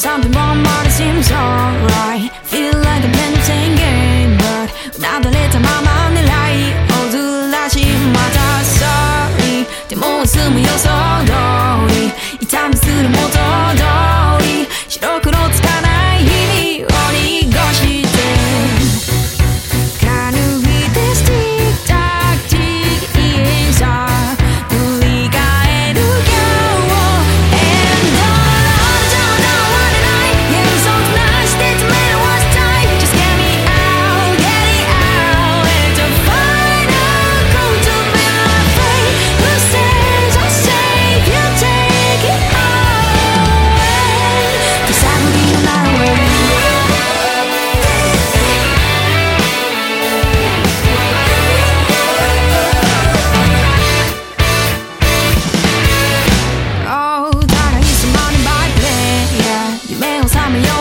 something wrong, but it seems alright. Feel like a mental game, but without the little mama. time